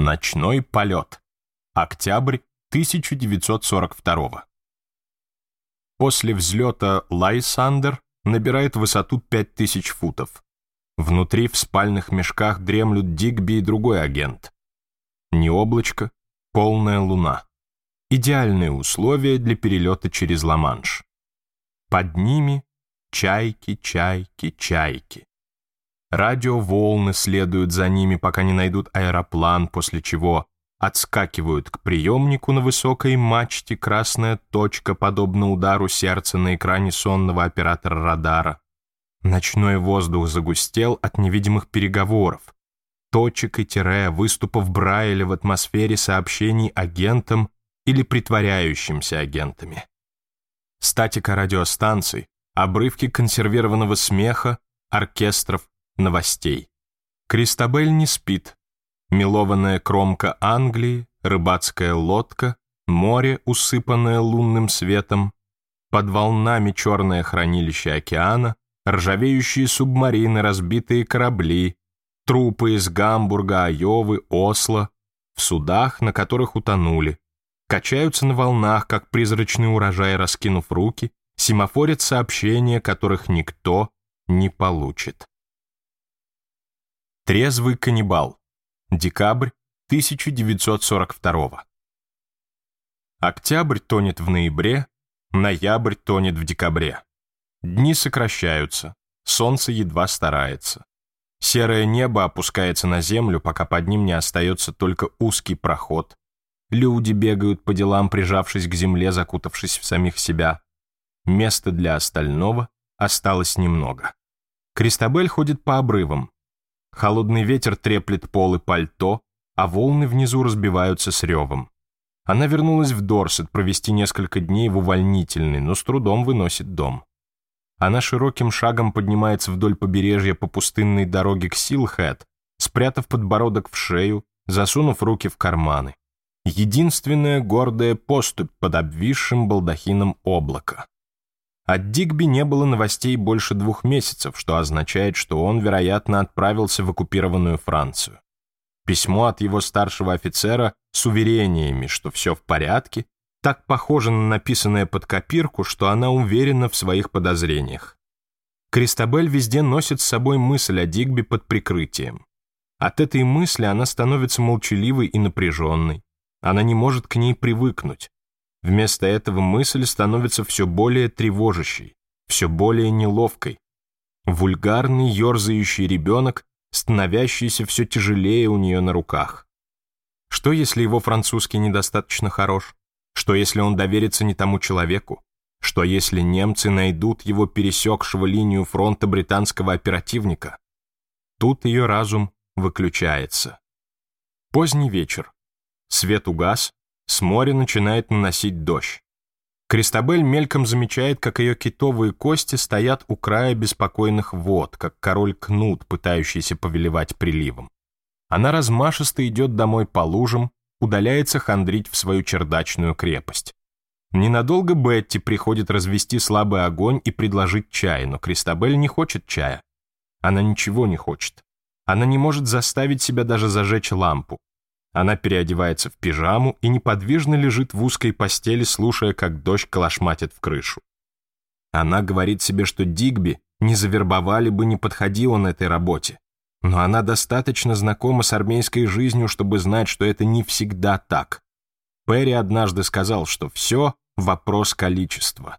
Ночной полет. Октябрь 1942 После взлета Лайсандер набирает высоту 5000 футов. Внутри в спальных мешках дремлют Дигби и другой агент. Ни облачка, полная луна. Идеальные условия для перелета через Ла-Манш. Под ними чайки, чайки, чайки. Радиоволны следуют за ними, пока не найдут аэроплан, после чего отскакивают к приемнику на высокой мачте красная точка, подобно удару сердца на экране сонного оператора радара. Ночной воздух загустел от невидимых переговоров, точек и тире, выступов Брайля в атмосфере сообщений агентам или притворяющимся агентами. Статика радиостанций, обрывки консервированного смеха, оркестров, новостей. Кристабель не спит. Мелованная кромка Англии, рыбацкая лодка, море, усыпанное лунным светом, под волнами черное хранилище океана, ржавеющие субмарины, разбитые корабли, трупы из Гамбурга, Айовы, Осло, в судах, на которых утонули, качаются на волнах, как призрачный урожай, раскинув руки, семафорят сообщения, которых никто не получит. Трезвый каннибал. Декабрь 1942. Октябрь тонет в ноябре, ноябрь тонет в декабре. Дни сокращаются, солнце едва старается. Серое небо опускается на землю, пока под ним не остается только узкий проход. Люди бегают по делам, прижавшись к земле, закутавшись в самих себя. Места для остального осталось немного. Кристабель ходит по обрывам, Холодный ветер треплет пол и пальто, а волны внизу разбиваются с ревом. Она вернулась в Дорсет провести несколько дней в увольнительный, но с трудом выносит дом. Она широким шагом поднимается вдоль побережья по пустынной дороге к Силхэт, спрятав подбородок в шею, засунув руки в карманы. Единственная гордая поступь под обвисшим балдахином облака. От Дигби не было новостей больше двух месяцев, что означает, что он, вероятно, отправился в оккупированную Францию. Письмо от его старшего офицера с уверениями, что все в порядке, так похоже на написанное под копирку, что она уверена в своих подозрениях. Кристабель везде носит с собой мысль о Дигби под прикрытием. От этой мысли она становится молчаливой и напряженной. Она не может к ней привыкнуть. Вместо этого мысль становится все более тревожащей, все более неловкой. Вульгарный, ерзающий ребенок, становящийся все тяжелее у нее на руках. Что, если его французский недостаточно хорош? Что, если он доверится не тому человеку? Что, если немцы найдут его пересекшего линию фронта британского оперативника? Тут ее разум выключается. Поздний вечер. Свет угас, с моря начинает наносить дождь. Кристобель мельком замечает, как ее китовые кости стоят у края беспокойных вод, как король кнут, пытающийся повелевать приливом. Она размашисто идет домой по лужам, удаляется хандрить в свою чердачную крепость. Ненадолго Бетти приходит развести слабый огонь и предложить чай, но Кристобель не хочет чая. Она ничего не хочет. Она не может заставить себя даже зажечь лампу. Она переодевается в пижаму и неподвижно лежит в узкой постели, слушая, как дождь калашматит в крышу. Она говорит себе, что Дигби не завербовали бы, не подходил он этой работе. Но она достаточно знакома с армейской жизнью, чтобы знать, что это не всегда так. Перри однажды сказал, что все — вопрос количества.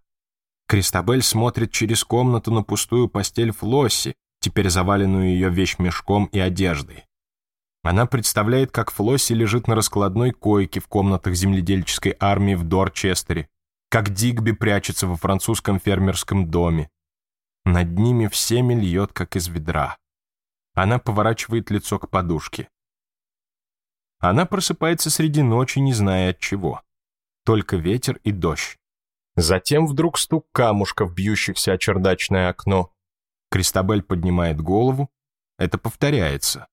Кристабель смотрит через комнату на пустую постель Флосси, теперь заваленную ее вещмешком и одеждой. Она представляет, как Флосси лежит на раскладной койке в комнатах земледельческой армии в Дорчестере, как Дигби прячется во французском фермерском доме. Над ними всеми льет, как из ведра. Она поворачивает лицо к подушке. Она просыпается среди ночи, не зная от чего. Только ветер и дождь. Затем вдруг стук камушков, бьющихся о чердачное окно. Кристабель поднимает голову. Это повторяется.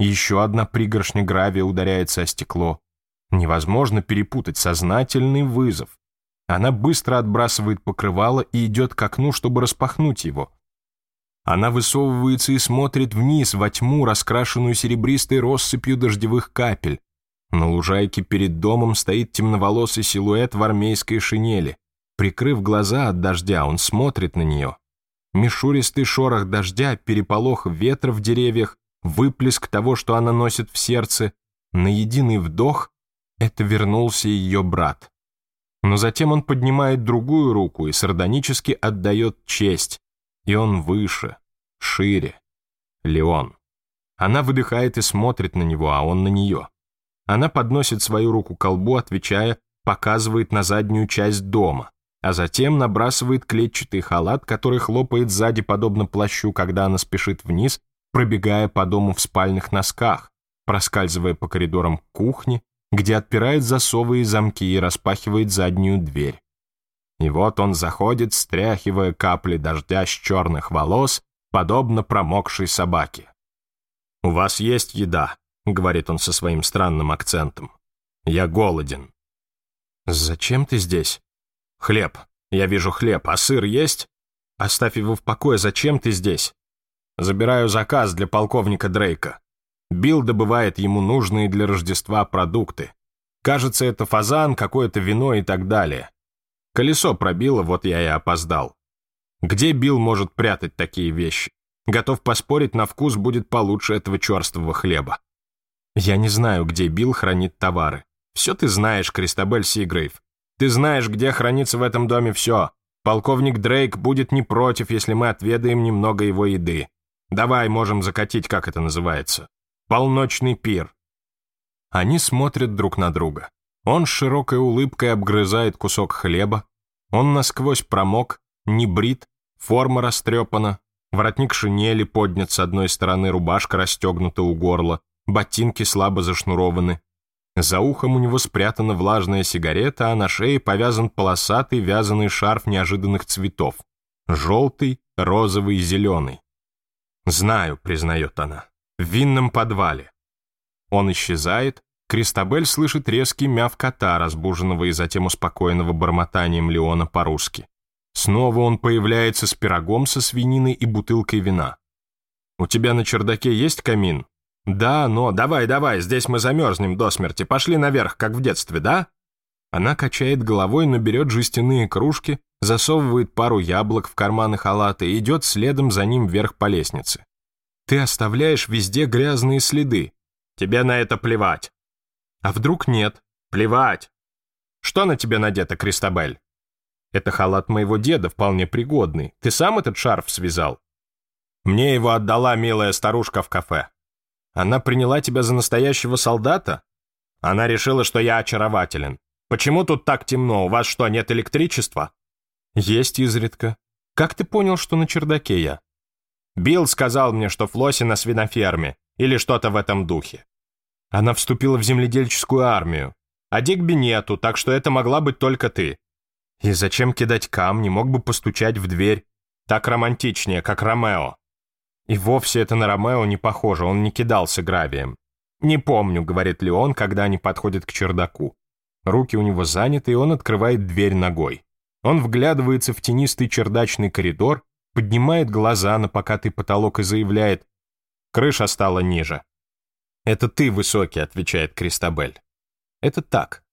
Еще одна пригоршня гравия ударяется о стекло. Невозможно перепутать сознательный вызов. Она быстро отбрасывает покрывало и идет к окну, чтобы распахнуть его. Она высовывается и смотрит вниз, во тьму, раскрашенную серебристой россыпью дождевых капель. На лужайке перед домом стоит темноволосый силуэт в армейской шинели. Прикрыв глаза от дождя, он смотрит на нее. Мишуристый шорох дождя, переполох ветра в деревьях, выплеск того, что она носит в сердце, на единый вдох, это вернулся ее брат. Но затем он поднимает другую руку и сардонически отдает честь, и он выше, шире. Леон. Она выдыхает и смотрит на него, а он на нее. Она подносит свою руку к колбу, отвечая, показывает на заднюю часть дома, а затем набрасывает клетчатый халат, который хлопает сзади подобно плащу, когда она спешит вниз, пробегая по дому в спальных носках, проскальзывая по коридорам кухни, где отпирает засовы и замки и распахивает заднюю дверь. И вот он заходит, стряхивая капли дождя с черных волос, подобно промокшей собаке. «У вас есть еда», — говорит он со своим странным акцентом. «Я голоден». «Зачем ты здесь?» «Хлеб. Я вижу хлеб. А сыр есть?» «Оставь его в покое. Зачем ты здесь?» Забираю заказ для полковника Дрейка. Билл добывает ему нужные для Рождества продукты. Кажется, это фазан, какое-то вино и так далее. Колесо пробило, вот я и опоздал. Где Билл может прятать такие вещи? Готов поспорить, на вкус будет получше этого черствого хлеба. Я не знаю, где Билл хранит товары. Все ты знаешь, Кристабель Сигрейв. Ты знаешь, где хранится в этом доме все. Полковник Дрейк будет не против, если мы отведаем немного его еды. Давай можем закатить, как это называется. Полночный пир. Они смотрят друг на друга. Он с широкой улыбкой обгрызает кусок хлеба. Он насквозь промок, не брит, форма растрепана, воротник шинели поднят с одной стороны, рубашка расстегнута у горла, ботинки слабо зашнурованы. За ухом у него спрятана влажная сигарета, а на шее повязан полосатый вязаный шарф неожиданных цветов. Желтый, розовый, зеленый. «Знаю», — признает она, — «в винном подвале». Он исчезает, Кристабель слышит резкий мяв кота, разбуженного и затем успокоенного бормотанием Леона по-русски. Снова он появляется с пирогом со свининой и бутылкой вина. «У тебя на чердаке есть камин?» «Да, но давай, давай, здесь мы замерзнем до смерти, пошли наверх, как в детстве, да?» Она качает головой, наберет жестяные кружки, засовывает пару яблок в карманы халата и идет следом за ним вверх по лестнице. Ты оставляешь везде грязные следы. Тебе на это плевать. А вдруг нет? Плевать. Что на тебе надето, Кристабель? Это халат моего деда, вполне пригодный. Ты сам этот шарф связал? Мне его отдала милая старушка в кафе. Она приняла тебя за настоящего солдата? Она решила, что я очарователен. Почему тут так темно? У вас что, нет электричества?» «Есть изредка. Как ты понял, что на чердаке я?» «Билл сказал мне, что Флосси на свиноферме, или что-то в этом духе. Она вступила в земледельческую армию. А Дигби нету, так что это могла быть только ты. И зачем кидать камни, мог бы постучать в дверь. Так романтичнее, как Ромео. И вовсе это на Ромео не похоже, он не кидался гравием. «Не помню», — говорит Леон, когда они подходят к чердаку. Руки у него заняты, и он открывает дверь ногой. Он вглядывается в тенистый чердачный коридор, поднимает глаза на покатый потолок и заявляет «Крыша стала ниже». «Это ты высокий», — отвечает Кристабель. «Это так».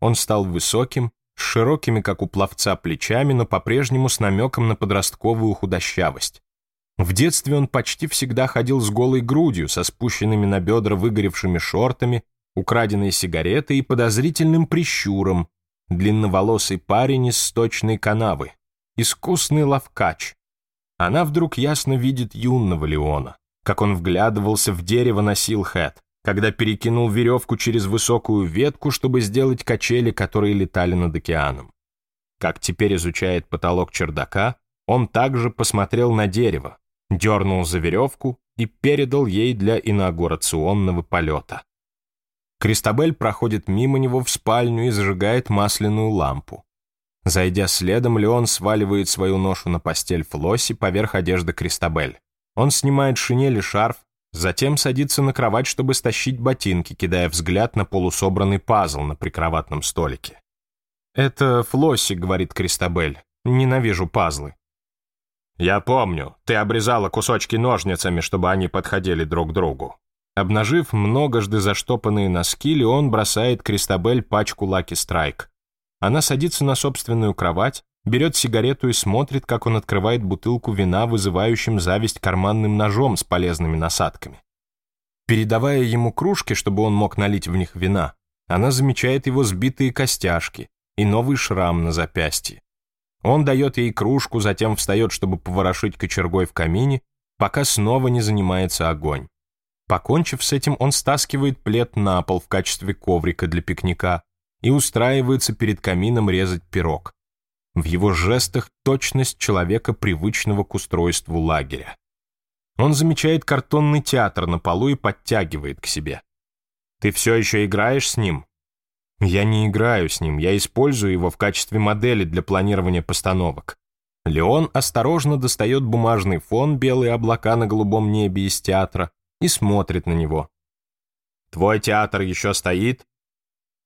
Он стал высоким, с широкими, как у пловца, плечами, но по-прежнему с намеком на подростковую худощавость. В детстве он почти всегда ходил с голой грудью, со спущенными на бедра выгоревшими шортами, украденные сигареты и подозрительным прищуром, длинноволосый парень из сточной канавы, искусный ловкач. Она вдруг ясно видит юного Леона, как он вглядывался в дерево на Силхэт, когда перекинул веревку через высокую ветку, чтобы сделать качели, которые летали над океаном. Как теперь изучает потолок чердака, он также посмотрел на дерево, дернул за веревку и передал ей для инаугурационного полета. Кристабель проходит мимо него в спальню и зажигает масляную лампу. Зайдя следом, Леон сваливает свою ношу на постель Флосси поверх одежды Кристабель. Он снимает шинель и шарф, затем садится на кровать, чтобы стащить ботинки, кидая взгляд на полусобранный пазл на прикроватном столике. «Это Флосси», — говорит Кристабель. «Ненавижу пазлы». «Я помню, ты обрезала кусочки ножницами, чтобы они подходили друг к другу», Обнажив многожды заштопанные носки, Леон бросает Кристабель пачку Лаки Страйк. Она садится на собственную кровать, берет сигарету и смотрит, как он открывает бутылку вина, вызывающим зависть карманным ножом с полезными насадками. Передавая ему кружки, чтобы он мог налить в них вина, она замечает его сбитые костяшки и новый шрам на запястье. Он дает ей кружку, затем встает, чтобы поворошить кочергой в камине, пока снова не занимается огонь. Покончив с этим, он стаскивает плед на пол в качестве коврика для пикника и устраивается перед камином резать пирог. В его жестах точность человека, привычного к устройству лагеря. Он замечает картонный театр на полу и подтягивает к себе. «Ты все еще играешь с ним?» «Я не играю с ним, я использую его в качестве модели для планирования постановок». Леон осторожно достает бумажный фон «Белые облака на голубом небе» из театра, и смотрит на него. «Твой театр еще стоит?»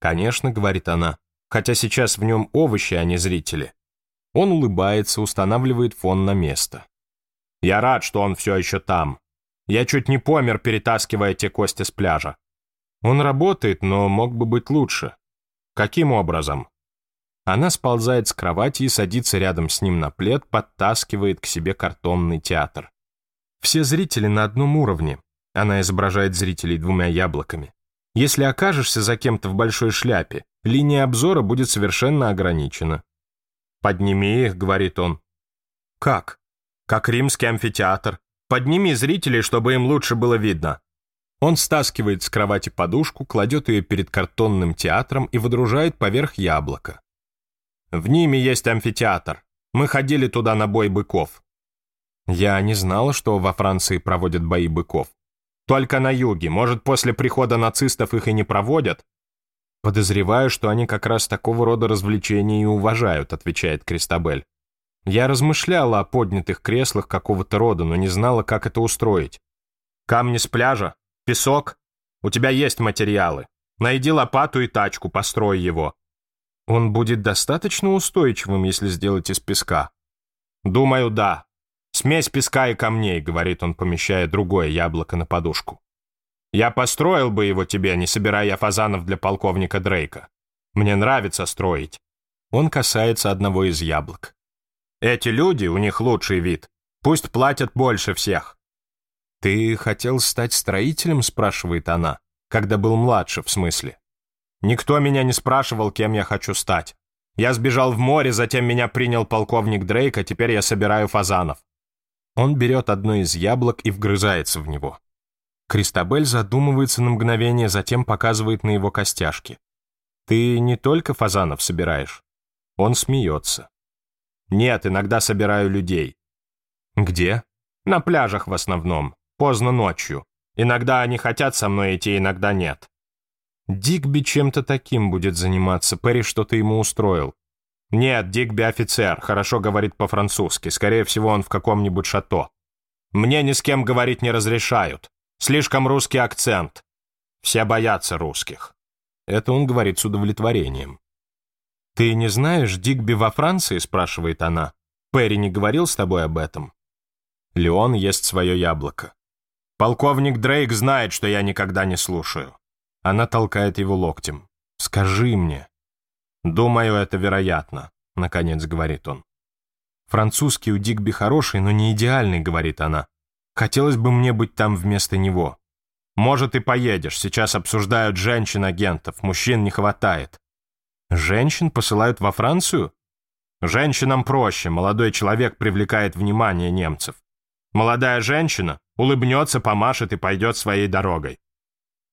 «Конечно», — говорит она, «хотя сейчас в нем овощи, а не зрители». Он улыбается, устанавливает фон на место. «Я рад, что он все еще там. Я чуть не помер, перетаскивая те кости с пляжа. Он работает, но мог бы быть лучше. Каким образом?» Она сползает с кровати и садится рядом с ним на плед, подтаскивает к себе картонный театр. Все зрители на одном уровне, она изображает зрителей двумя яблоками. Если окажешься за кем-то в большой шляпе, линия обзора будет совершенно ограничена. «Подними их», — говорит он. «Как?» «Как римский амфитеатр. Подними зрителей, чтобы им лучше было видно». Он стаскивает с кровати подушку, кладет ее перед картонным театром и выдружает поверх яблока. «В ними есть амфитеатр. Мы ходили туда на бой быков». Я не знала, что во Франции проводят бои быков. Только на юге. Может, после прихода нацистов их и не проводят? Подозреваю, что они как раз такого рода развлечения и уважают, отвечает Кристабель. Я размышляла о поднятых креслах какого-то рода, но не знала, как это устроить. Камни с пляжа? Песок? У тебя есть материалы. Найди лопату и тачку, построй его. Он будет достаточно устойчивым, если сделать из песка. Думаю, да. «Смесь песка и камней», — говорит он, помещая другое яблоко на подушку. «Я построил бы его тебе, не собирая фазанов для полковника Дрейка. Мне нравится строить». Он касается одного из яблок. «Эти люди, у них лучший вид. Пусть платят больше всех». «Ты хотел стать строителем?» — спрашивает она, когда был младше, в смысле. «Никто меня не спрашивал, кем я хочу стать. Я сбежал в море, затем меня принял полковник Дрейк, а теперь я собираю фазанов. Он берет одно из яблок и вгрызается в него. Кристабель задумывается на мгновение, затем показывает на его костяшки. «Ты не только фазанов собираешь?» Он смеется. «Нет, иногда собираю людей». «Где?» «На пляжах в основном, поздно ночью. Иногда они хотят со мной идти, иногда нет». Дигби чем-то таким будет заниматься, Перри что-то ему устроил. «Нет, Дигби офицер, хорошо говорит по-французски. Скорее всего, он в каком-нибудь шато. Мне ни с кем говорить не разрешают. Слишком русский акцент. Все боятся русских». Это он говорит с удовлетворением. «Ты не знаешь Дигби во Франции?» – спрашивает она. «Перри не говорил с тобой об этом?» Леон ест свое яблоко. «Полковник Дрейк знает, что я никогда не слушаю». Она толкает его локтем. «Скажи мне». «Думаю, это вероятно», — наконец говорит он. «Французский у Дигби хороший, но не идеальный», — говорит она. «Хотелось бы мне быть там вместо него». «Может, и поедешь. Сейчас обсуждают женщин-агентов. Мужчин не хватает». «Женщин посылают во Францию?» «Женщинам проще. Молодой человек привлекает внимание немцев. Молодая женщина улыбнется, помашет и пойдет своей дорогой».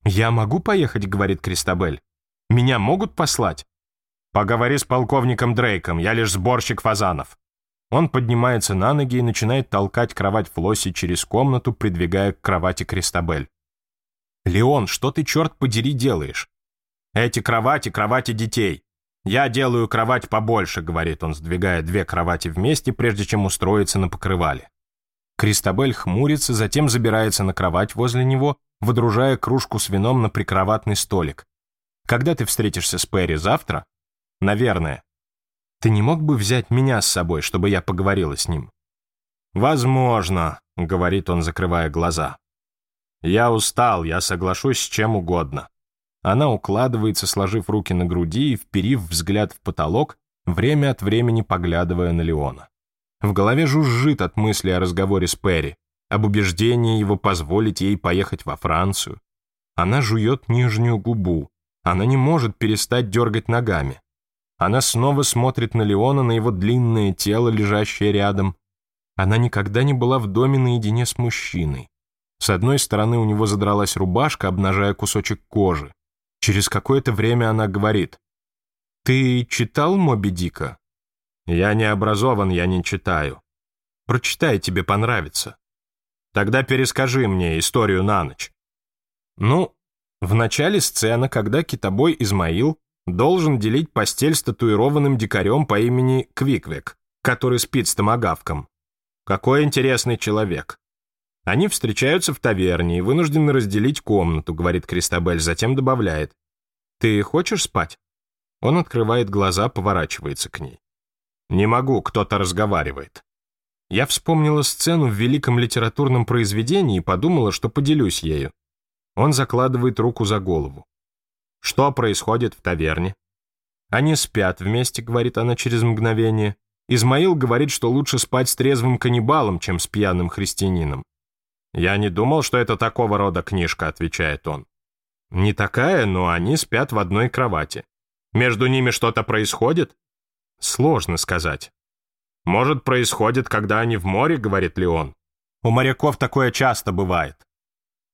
«Я могу поехать?» — говорит Кристабель. «Меня могут послать?» Поговори с полковником Дрейком, я лишь сборщик фазанов». Он поднимается на ноги и начинает толкать кровать Флосси через комнату, придвигая к кровати Кристабель. «Леон, что ты, черт подери, делаешь?» «Эти кровати, кровати детей. Я делаю кровать побольше», — говорит он, сдвигая две кровати вместе, прежде чем устроиться на покрывале. Кристабель хмурится, затем забирается на кровать возле него, выдружая кружку с вином на прикроватный столик. «Когда ты встретишься с Перри завтра, наверное. Ты не мог бы взять меня с собой, чтобы я поговорила с ним?» «Возможно», — говорит он, закрывая глаза. «Я устал, я соглашусь с чем угодно». Она укладывается, сложив руки на груди и вперив взгляд в потолок, время от времени поглядывая на Леона. В голове жужжит от мысли о разговоре с Перри, об убеждении его позволить ей поехать во Францию. Она жует нижнюю губу, она не может перестать дергать ногами. Она снова смотрит на Леона, на его длинное тело, лежащее рядом. Она никогда не была в доме наедине с мужчиной. С одной стороны у него задралась рубашка, обнажая кусочек кожи. Через какое-то время она говорит. «Ты читал Моби Дика?» «Я не образован, я не читаю». «Прочитай, тебе понравится». «Тогда перескажи мне историю на ночь». Ну, в начале сцена, когда китобой Измаил должен делить постель с татуированным дикарем по имени Квиквик, который спит с томогавком. Какой интересный человек. Они встречаются в таверне и вынуждены разделить комнату, говорит Кристабель, затем добавляет. Ты хочешь спать? Он открывает глаза, поворачивается к ней. Не могу, кто-то разговаривает. Я вспомнила сцену в великом литературном произведении и подумала, что поделюсь ею. Он закладывает руку за голову. Что происходит в таверне? Они спят вместе, говорит она через мгновение. Измаил говорит, что лучше спать с трезвым каннибалом, чем с пьяным христианином. «Я не думал, что это такого рода книжка», — отвечает он. «Не такая, но они спят в одной кровати. Между ними что-то происходит?» «Сложно сказать». «Может, происходит, когда они в море», — говорит Леон. «У моряков такое часто бывает.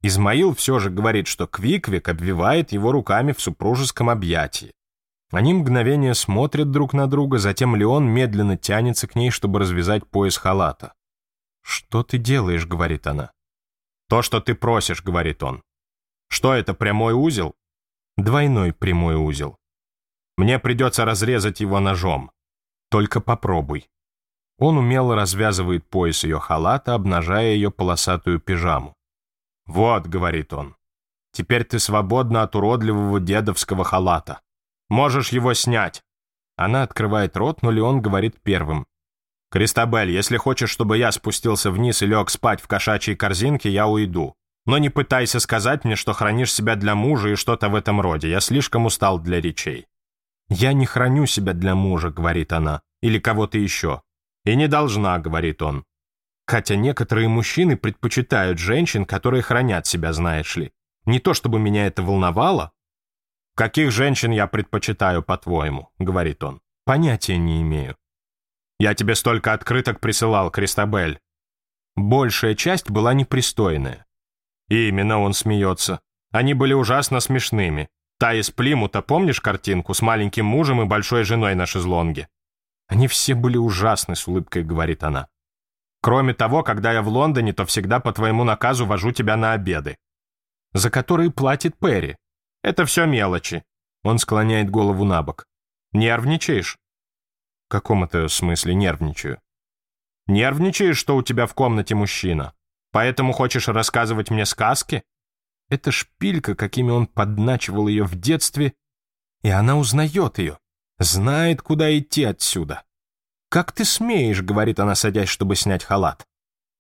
Измаил все же говорит, что Квиквик обвивает его руками в супружеском объятии. Они мгновение смотрят друг на друга, затем Леон медленно тянется к ней, чтобы развязать пояс халата. «Что ты делаешь?» — говорит она. «То, что ты просишь», — говорит он. «Что это, прямой узел?» «Двойной прямой узел. Мне придется разрезать его ножом. Только попробуй». Он умело развязывает пояс ее халата, обнажая ее полосатую пижаму. «Вот», — говорит он, — «теперь ты свободна от уродливого дедовского халата. Можешь его снять». Она открывает рот, но Леон говорит первым. «Кристабель, если хочешь, чтобы я спустился вниз и лег спать в кошачьей корзинке, я уйду. Но не пытайся сказать мне, что хранишь себя для мужа и что-то в этом роде. Я слишком устал для речей». «Я не храню себя для мужа», — говорит она, — «или кого-то еще». «И не должна», — говорит он. Хотя некоторые мужчины предпочитают женщин, которые хранят себя, знаешь ли. Не то чтобы меня это волновало. «Каких женщин я предпочитаю, по-твоему?» — говорит он. «Понятия не имею». «Я тебе столько открыток присылал, Кристабель». Большая часть была непристойная. И именно он смеется. Они были ужасно смешными. Та из Плимута, помнишь картинку с маленьким мужем и большой женой на шезлонге? Они все были ужасны, с улыбкой говорит она. Кроме того, когда я в Лондоне, то всегда по твоему наказу вожу тебя на обеды. За которые платит Перри. Это все мелочи. Он склоняет голову на бок. Нервничаешь? В каком это смысле нервничаю? Нервничаешь, что у тебя в комнате мужчина? Поэтому хочешь рассказывать мне сказки? Это шпилька, какими он подначивал ее в детстве, и она узнает ее, знает, куда идти отсюда. «Как ты смеешь?» — говорит она, садясь, чтобы снять халат.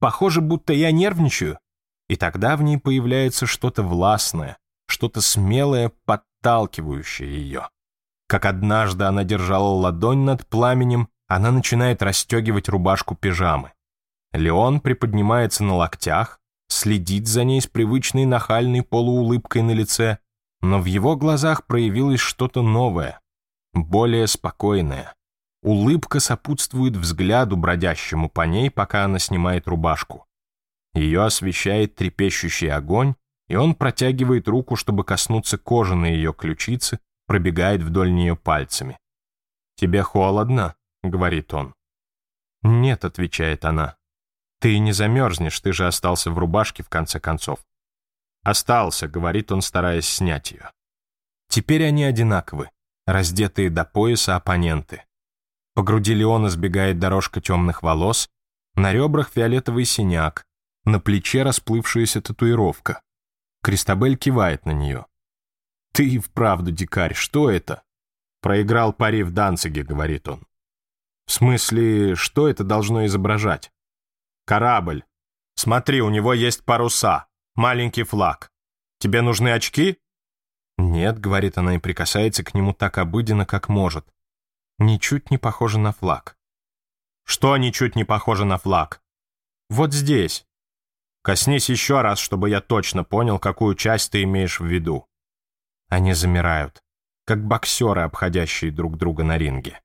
«Похоже, будто я нервничаю». И тогда в ней появляется что-то властное, что-то смелое, подталкивающее ее. Как однажды она держала ладонь над пламенем, она начинает расстегивать рубашку пижамы. Леон приподнимается на локтях, следит за ней с привычной нахальной полуулыбкой на лице, но в его глазах проявилось что-то новое, более спокойное. Улыбка сопутствует взгляду бродящему по ней, пока она снимает рубашку. Ее освещает трепещущий огонь, и он протягивает руку, чтобы коснуться кожи на ее ключице, пробегает вдоль нее пальцами. «Тебе холодно?» — говорит он. «Нет», — отвечает она. «Ты не замерзнешь, ты же остался в рубашке, в конце концов». «Остался», — говорит он, стараясь снять ее. Теперь они одинаковы, раздетые до пояса оппоненты. По груди Леона сбегает дорожка темных волос, на ребрах фиолетовый синяк, на плече расплывшаяся татуировка. Кристабель кивает на нее. «Ты и вправду дикарь, что это?» «Проиграл пари в Данциге», — говорит он. «В смысле, что это должно изображать?» «Корабль. Смотри, у него есть паруса, маленький флаг. Тебе нужны очки?» «Нет», — говорит она и прикасается к нему так обыденно, как может ничуть не похоже на флаг. Что ничуть не похоже на флаг? Вот здесь. Коснись еще раз, чтобы я точно понял, какую часть ты имеешь в виду. Они замирают, как боксеры, обходящие друг друга на ринге.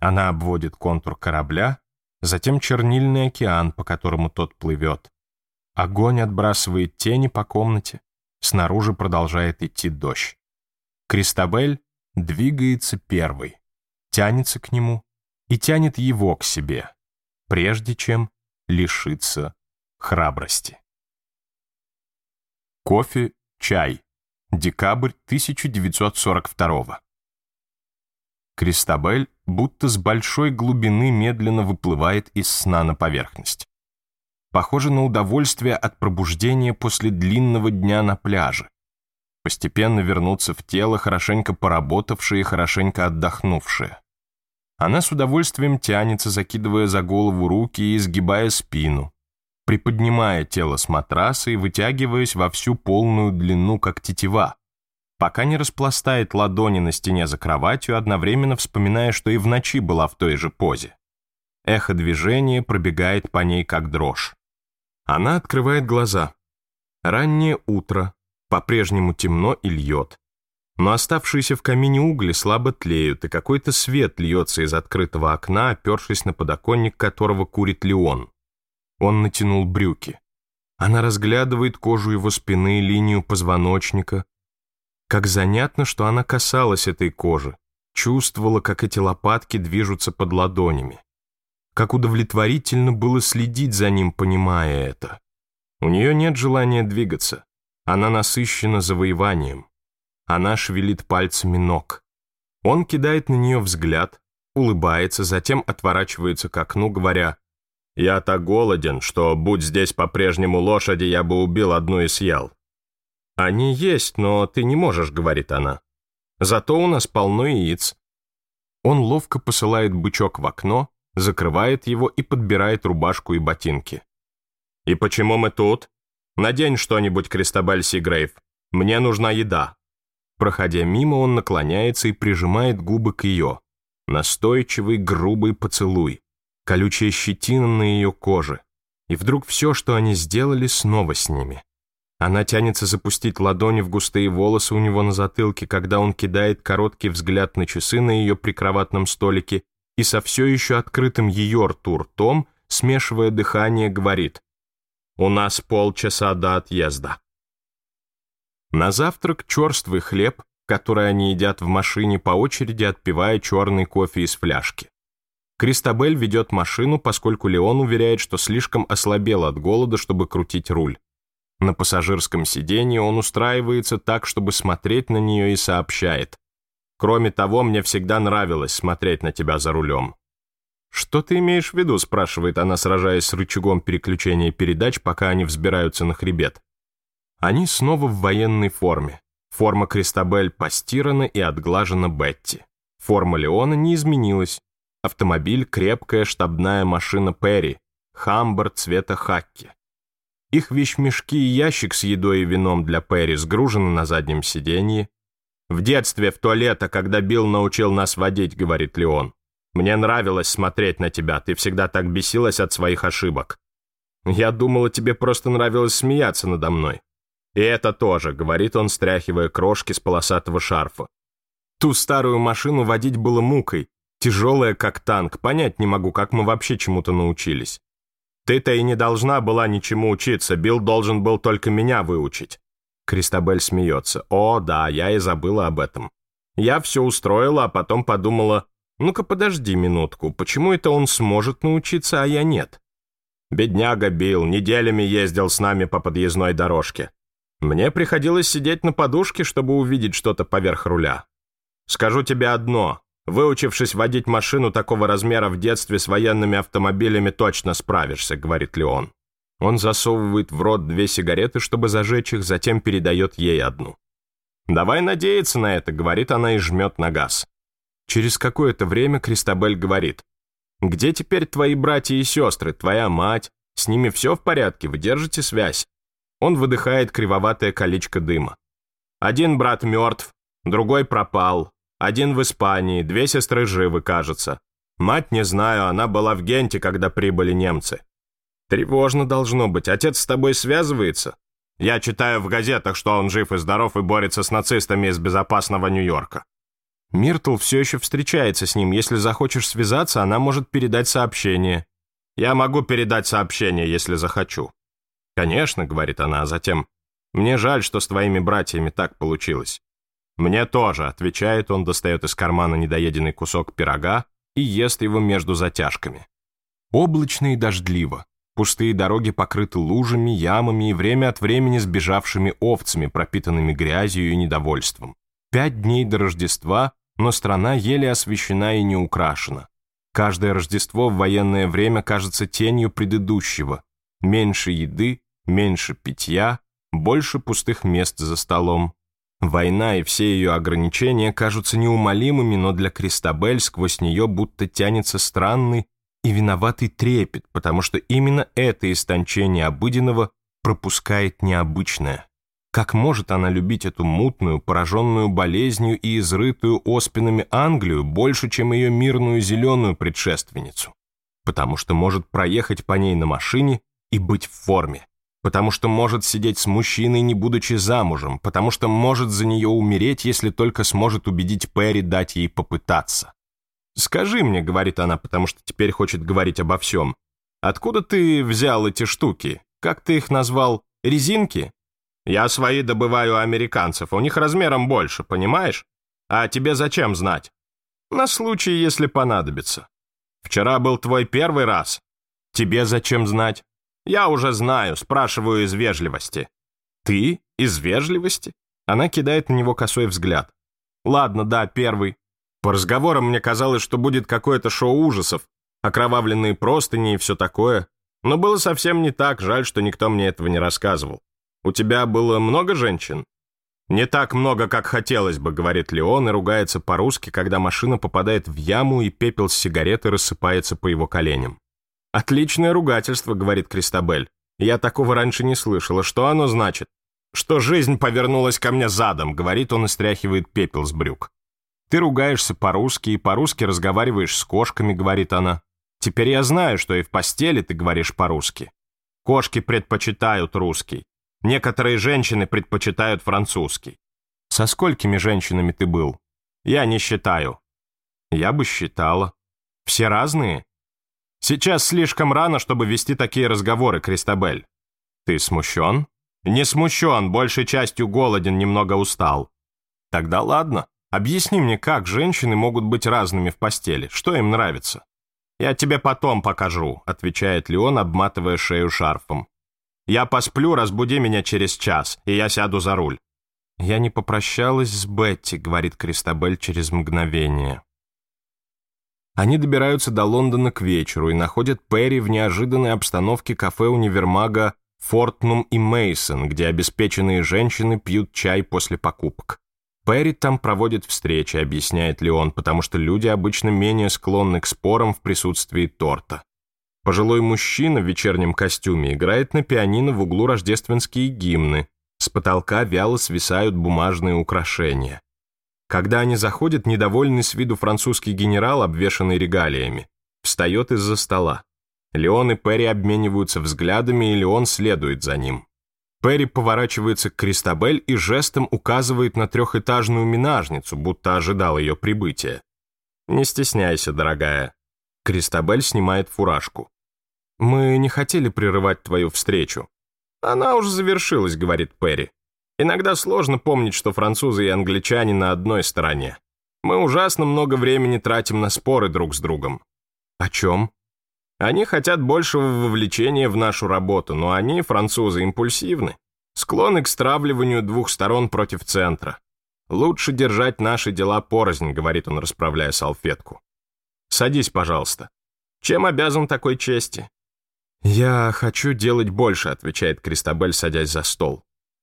Она обводит контур корабля, затем чернильный океан, по которому тот плывет. Огонь отбрасывает тени по комнате, снаружи продолжает идти дождь. Кристабель двигается первой тянется к нему и тянет его к себе, прежде чем лишиться храбрости. Кофе, чай. Декабрь 1942 Кристабель будто с большой глубины медленно выплывает из сна на поверхность. Похоже на удовольствие от пробуждения после длинного дня на пляже. Постепенно вернуться в тело хорошенько поработавшие и хорошенько отдохнувшие. Она с удовольствием тянется, закидывая за голову руки и изгибая спину, приподнимая тело с матраса и вытягиваясь во всю полную длину, как тетива, пока не распластает ладони на стене за кроватью, одновременно вспоминая, что и в ночи была в той же позе. Эхо движения пробегает по ней, как дрожь. Она открывает глаза. Раннее утро, по-прежнему темно и льет но оставшиеся в камине угли слабо тлеют, и какой-то свет льется из открытого окна, опершись на подоконник которого курит Леон. Он натянул брюки. Она разглядывает кожу его спины, линию позвоночника. Как занятно, что она касалась этой кожи, чувствовала, как эти лопатки движутся под ладонями. Как удовлетворительно было следить за ним, понимая это. У нее нет желания двигаться. Она насыщена завоеванием. Она шевелит пальцами ног. Он кидает на нее взгляд, улыбается, затем отворачивается к окну, говоря, «Я так голоден, что, будь здесь по-прежнему лошади, я бы убил одну и съел». «Они есть, но ты не можешь», — говорит она. «Зато у нас полно яиц». Он ловко посылает бычок в окно, закрывает его и подбирает рубашку и ботинки. «И почему мы тут? Надень что-нибудь, Кристобаль Сигрейв. Мне нужна еда». Проходя мимо, он наклоняется и прижимает губы к ее. Настойчивый, грубый поцелуй. Колючая щетина на ее коже. И вдруг все, что они сделали, снова с ними. Она тянется запустить ладони в густые волосы у него на затылке, когда он кидает короткий взгляд на часы на ее прикроватном столике и со все еще открытым ее рту ртом, смешивая дыхание, говорит «У нас полчаса до отъезда». На завтрак черствый хлеб, который они едят в машине, по очереди отпивая черный кофе из фляжки. Кристабель ведет машину, поскольку Леон уверяет, что слишком ослабел от голода, чтобы крутить руль. На пассажирском сиденье он устраивается так, чтобы смотреть на нее и сообщает. «Кроме того, мне всегда нравилось смотреть на тебя за рулем». «Что ты имеешь в виду?» – спрашивает она, сражаясь с рычагом переключения передач, пока они взбираются на хребет. Они снова в военной форме. Форма Кристабель постирана и отглажена Бетти. Форма Леона не изменилась. Автомобиль — крепкая штабная машина Перри, хамбар цвета хакки. Их вещмешки и ящик с едой и вином для Перри сгружены на заднем сиденье. «В детстве в туалета, когда Билл научил нас водить», — говорит Леон. «Мне нравилось смотреть на тебя, ты всегда так бесилась от своих ошибок. Я думала, тебе просто нравилось смеяться надо мной». «И это тоже», — говорит он, стряхивая крошки с полосатого шарфа. Ту старую машину водить было мукой, тяжелая как танк, понять не могу, как мы вообще чему-то научились. Ты-то и не должна была ничему учиться, Билл должен был только меня выучить. Кристабель смеется. О, да, я и забыла об этом. Я все устроила, а потом подумала, ну-ка подожди минутку, почему это он сможет научиться, а я нет? Бедняга Билл неделями ездил с нами по подъездной дорожке. Мне приходилось сидеть на подушке, чтобы увидеть что-то поверх руля. Скажу тебе одно. Выучившись водить машину такого размера в детстве с военными автомобилями, точно справишься, говорит Леон. Он засовывает в рот две сигареты, чтобы зажечь их, затем передает ей одну. «Давай надеяться на это», — говорит она и жмет на газ. Через какое-то время Кристабель говорит. «Где теперь твои братья и сестры, твоя мать? С ними все в порядке, вы держите связь?» Он выдыхает кривоватое колечко дыма. Один брат мертв, другой пропал, один в Испании, две сестры живы, кажется. Мать не знаю, она была в Генте, когда прибыли немцы. Тревожно должно быть, отец с тобой связывается? Я читаю в газетах, что он жив и здоров и борется с нацистами из безопасного Нью-Йорка. Миртл все еще встречается с ним, если захочешь связаться, она может передать сообщение. Я могу передать сообщение, если захочу. «Конечно», — говорит она, а затем, «Мне жаль, что с твоими братьями так получилось». «Мне тоже», — отвечает он, достает из кармана недоеденный кусок пирога и ест его между затяжками. Облачно и дождливо. Пустые дороги покрыты лужами, ямами и время от времени сбежавшими овцами, пропитанными грязью и недовольством. Пять дней до Рождества, но страна еле освещена и не украшена. Каждое Рождество в военное время кажется тенью предыдущего. Меньше еды, меньше питья, больше пустых мест за столом. Война и все ее ограничения кажутся неумолимыми, но для Кристабель сквозь нее будто тянется странный и виноватый трепет, потому что именно это истончение обыденного пропускает необычное. Как может она любить эту мутную, пораженную болезнью и изрытую оспинами Англию больше, чем ее мирную зеленую предшественницу? Потому что может проехать по ней на машине и быть в форме потому что может сидеть с мужчиной, не будучи замужем, потому что может за нее умереть, если только сможет убедить Перри дать ей попытаться. «Скажи мне», — говорит она, потому что теперь хочет говорить обо всем, «откуда ты взял эти штуки? Как ты их назвал? Резинки?» «Я свои добываю у американцев, у них размером больше, понимаешь? А тебе зачем знать?» «На случай, если понадобится. Вчера был твой первый раз. Тебе зачем знать?» Я уже знаю, спрашиваю из вежливости. Ты? Из вежливости? Она кидает на него косой взгляд. Ладно, да, первый. По разговорам мне казалось, что будет какое-то шоу ужасов, окровавленные простыни и все такое. Но было совсем не так, жаль, что никто мне этого не рассказывал. У тебя было много женщин? «Не так много, как хотелось бы», — говорит Леон и ругается по-русски, когда машина попадает в яму и пепел с сигареты рассыпается по его коленям. «Отличное ругательство», — говорит Кристабель. «Я такого раньше не слышала. Что оно значит?» «Что жизнь повернулась ко мне задом», — говорит он и стряхивает пепел с брюк. «Ты ругаешься по-русски и по-русски разговариваешь с кошками», — говорит она. «Теперь я знаю, что и в постели ты говоришь по-русски. Кошки предпочитают русский. Некоторые женщины предпочитают французский. Со сколькими женщинами ты был? Я не считаю». «Я бы считала. Все разные?» Сейчас слишком рано, чтобы вести такие разговоры, Кристабель. Ты смущен? Не смущен, большей частью голоден, немного устал. Тогда ладно. Объясни мне, как женщины могут быть разными в постели, что им нравится. Я тебе потом покажу, отвечает Леон, обматывая шею шарфом. Я посплю, разбуди меня через час, и я сяду за руль. Я не попрощалась с Бетти, говорит Кристабель через мгновение. Они добираются до Лондона к вечеру и находят Перри в неожиданной обстановке кафе универмага Фортнум и Мейсон, где обеспеченные женщины пьют чай после покупок. Перри там проводит встречи, объясняет ли он, потому что люди обычно менее склонны к спорам в присутствии торта. Пожилой мужчина в вечернем костюме играет на пианино в углу рождественские гимны. С потолка вяло свисают бумажные украшения. Когда они заходят, недовольный с виду французский генерал, обвешанный регалиями, встает из-за стола. Леон и Перри обмениваются взглядами, и Леон следует за ним. Перри поворачивается к Кристабель и жестом указывает на трехэтажную минажницу, будто ожидал ее прибытия. «Не стесняйся, дорогая». Кристабель снимает фуражку. «Мы не хотели прерывать твою встречу». «Она уже завершилась», — говорит Перри. Иногда сложно помнить, что французы и англичане на одной стороне. Мы ужасно много времени тратим на споры друг с другом. О чем? Они хотят большего вовлечения в нашу работу, но они, французы, импульсивны, склонны к стравливанию двух сторон против центра. «Лучше держать наши дела порознь», — говорит он, расправляя салфетку. «Садись, пожалуйста. Чем обязан такой чести?» «Я хочу делать больше», — отвечает Кристабель, садясь за стол.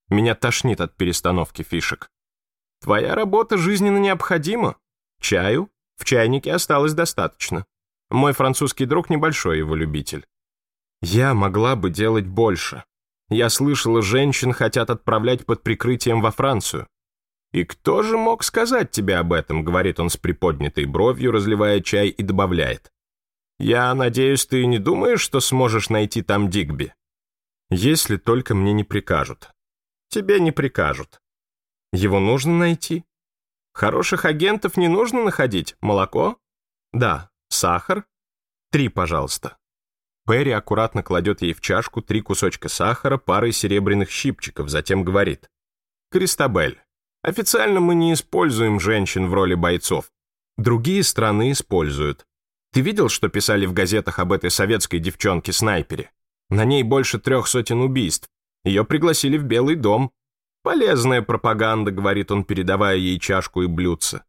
Меня тошнит от перестановки фишек. Твоя работа жизненно необходима. Чаю? В чайнике осталось достаточно. Мой французский друг небольшой его любитель. Я могла бы делать больше. Я слышала, женщин хотят отправлять под прикрытием во Францию. «И кто же мог сказать тебе об этом?» — говорит он с приподнятой бровью, разливая чай и добавляет. «Я надеюсь, ты не думаешь, что сможешь найти там Дигби?» «Если только мне не прикажут тебе не прикажут. Его нужно найти. Хороших агентов не нужно находить. Молоко? Да. Сахар? Три, пожалуйста. Перри аккуратно кладет ей в чашку три кусочка сахара парой серебряных щипчиков, затем говорит. «Кристабель, официально мы не используем женщин в роли бойцов. Другие страны используют. Ты видел, что писали в газетах об этой советской девчонке-снайпере? На ней больше трех сотен убийств. Ее пригласили в Белый дом. Полезная пропаганда, говорит он, передавая ей чашку и блюдце.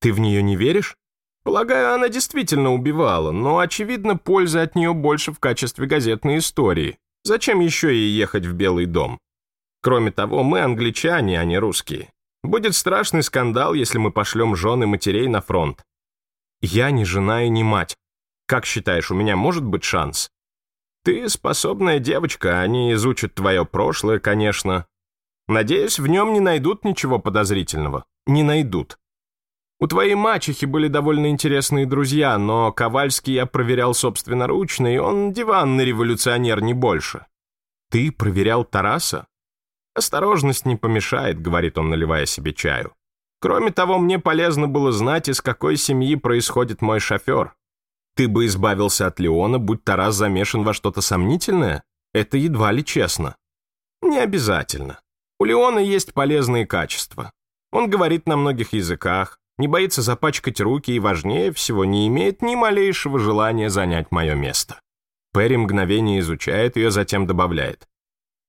Ты в нее не веришь? Полагаю, она действительно убивала, но, очевидно, пользы от нее больше в качестве газетной истории. Зачем еще ей ехать в Белый дом? Кроме того, мы англичане, а не русские. Будет страшный скандал, если мы пошлем жены матерей на фронт. Я не жена и не мать. Как считаешь, у меня может быть шанс? Ты способная девочка, а они изучат твое прошлое, конечно. Надеюсь, в нем не найдут ничего подозрительного. Не найдут. У твоей мачехи были довольно интересные друзья, но Ковальский я проверял собственноручно, и он диванный революционер, не больше. Ты проверял Тараса? Осторожность не помешает, говорит он, наливая себе чаю. Кроме того, мне полезно было знать, из какой семьи происходит мой шофер. Ты бы избавился от Леона, будь Тарас замешан во что-то сомнительное? Это едва ли честно. Не обязательно. У Леона есть полезные качества. Он говорит на многих языках, не боится запачкать руки и, важнее всего, не имеет ни малейшего желания занять мое место. Перри мгновение изучает ее, затем добавляет.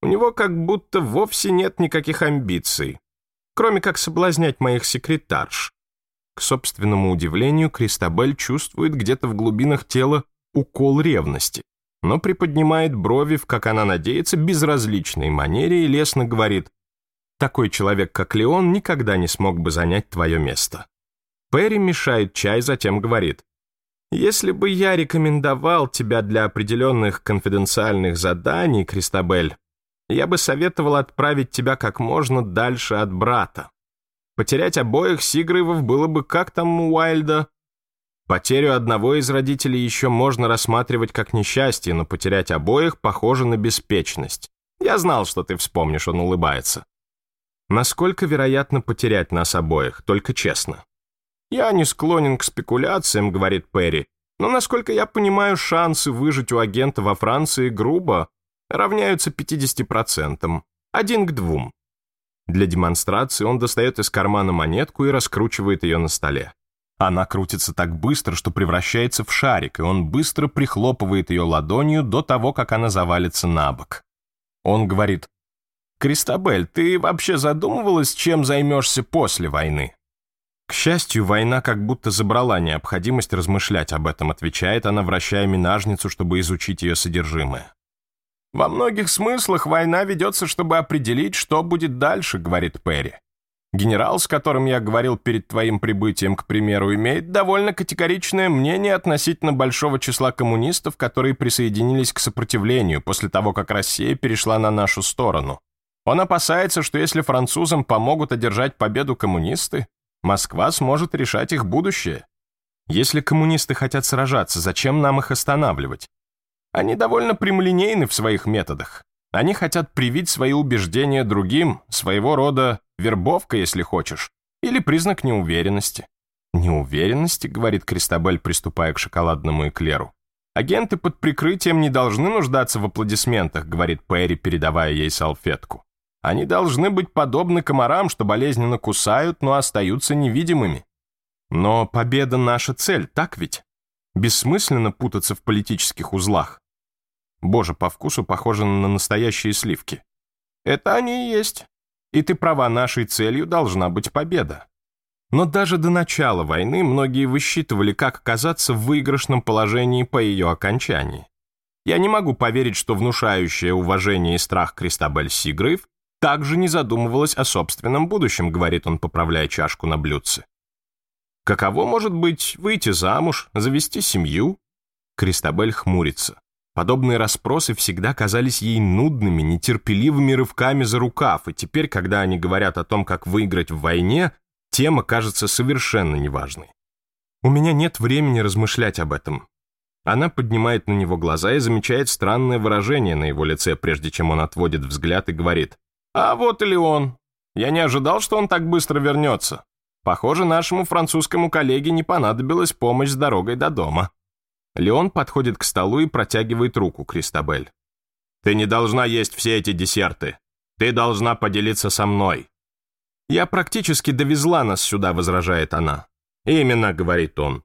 У него как будто вовсе нет никаких амбиций, кроме как соблазнять моих секретарш. К собственному удивлению, Кристабель чувствует где-то в глубинах тела укол ревности, но приподнимает брови в, как она надеется, безразличной манере и лестно говорит «Такой человек, как Леон, никогда не смог бы занять твое место». Перри мешает чай, затем говорит «Если бы я рекомендовал тебя для определенных конфиденциальных заданий, Кристабель, я бы советовал отправить тебя как можно дальше от брата. Потерять обоих Сигрывов было бы как там у Уайльда. Потерю одного из родителей еще можно рассматривать как несчастье, но потерять обоих похоже на беспечность. Я знал, что ты вспомнишь, он улыбается. Насколько вероятно потерять нас обоих, только честно. Я не склонен к спекуляциям, говорит Перри, но, насколько я понимаю, шансы выжить у агента во Франции грубо равняются 50%, один к двум. Для демонстрации он достает из кармана монетку и раскручивает ее на столе. Она крутится так быстро, что превращается в шарик, и он быстро прихлопывает ее ладонью до того, как она завалится на бок. Он говорит, «Кристабель, ты вообще задумывалась, чем займешься после войны?» К счастью, война как будто забрала необходимость размышлять об этом, отвечает она, вращая минажницу, чтобы изучить ее содержимое. «Во многих смыслах война ведется, чтобы определить, что будет дальше», — говорит Перри. «Генерал, с которым я говорил перед твоим прибытием, к примеру, имеет довольно категоричное мнение относительно большого числа коммунистов, которые присоединились к сопротивлению после того, как Россия перешла на нашу сторону. Он опасается, что если французам помогут одержать победу коммунисты, Москва сможет решать их будущее. Если коммунисты хотят сражаться, зачем нам их останавливать? Они довольно прямолинейны в своих методах. Они хотят привить свои убеждения другим, своего рода вербовка, если хочешь, или признак неуверенности. «Неуверенности», — говорит Кристабель, приступая к шоколадному эклеру. «Агенты под прикрытием не должны нуждаться в аплодисментах», — говорит Перри, передавая ей салфетку. «Они должны быть подобны комарам, что болезненно кусают, но остаются невидимыми». Но победа — наша цель, так ведь? Бессмысленно путаться в политических узлах. Боже, по вкусу похоже на настоящие сливки. Это они и есть. И ты права, нашей целью должна быть победа. Но даже до начала войны многие высчитывали, как оказаться в выигрышном положении по ее окончании. Я не могу поверить, что внушающее уважение и страх Кристабель Сигрейв также не задумывалась о собственном будущем, говорит он, поправляя чашку на блюдце. Каково может быть выйти замуж, завести семью? Кристабель хмурится. Подобные расспросы всегда казались ей нудными, нетерпеливыми рывками за рукав, и теперь, когда они говорят о том, как выиграть в войне, тема кажется совершенно неважной. У меня нет времени размышлять об этом. Она поднимает на него глаза и замечает странное выражение на его лице, прежде чем он отводит взгляд и говорит «А вот и Леон. Я не ожидал, что он так быстро вернется. Похоже, нашему французскому коллеге не понадобилась помощь с дорогой до дома». Леон подходит к столу и протягивает руку Кристабель. «Ты не должна есть все эти десерты. Ты должна поделиться со мной». «Я практически довезла нас сюда», — возражает она. «Именно», — говорит он.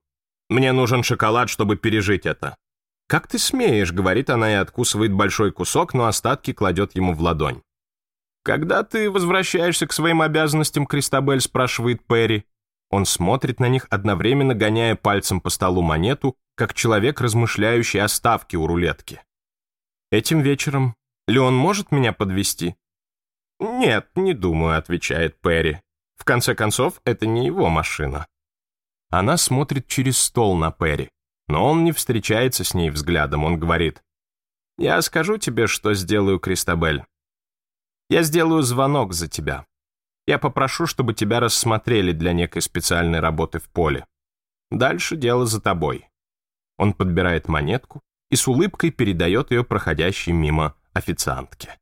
«Мне нужен шоколад, чтобы пережить это». «Как ты смеешь», — говорит она и откусывает большой кусок, но остатки кладет ему в ладонь. «Когда ты возвращаешься к своим обязанностям?» — Кристабель спрашивает Перри. Он смотрит на них, одновременно гоняя пальцем по столу монету как человек, размышляющий о ставке у рулетки. Этим вечером Леон может меня подвести? Нет, не думаю, отвечает Перри. В конце концов, это не его машина. Она смотрит через стол на Перри, но он не встречается с ней взглядом, он говорит. Я скажу тебе, что сделаю, Кристабель. Я сделаю звонок за тебя. Я попрошу, чтобы тебя рассмотрели для некой специальной работы в поле. Дальше дело за тобой. Он подбирает монетку и с улыбкой передает ее проходящей мимо официантке.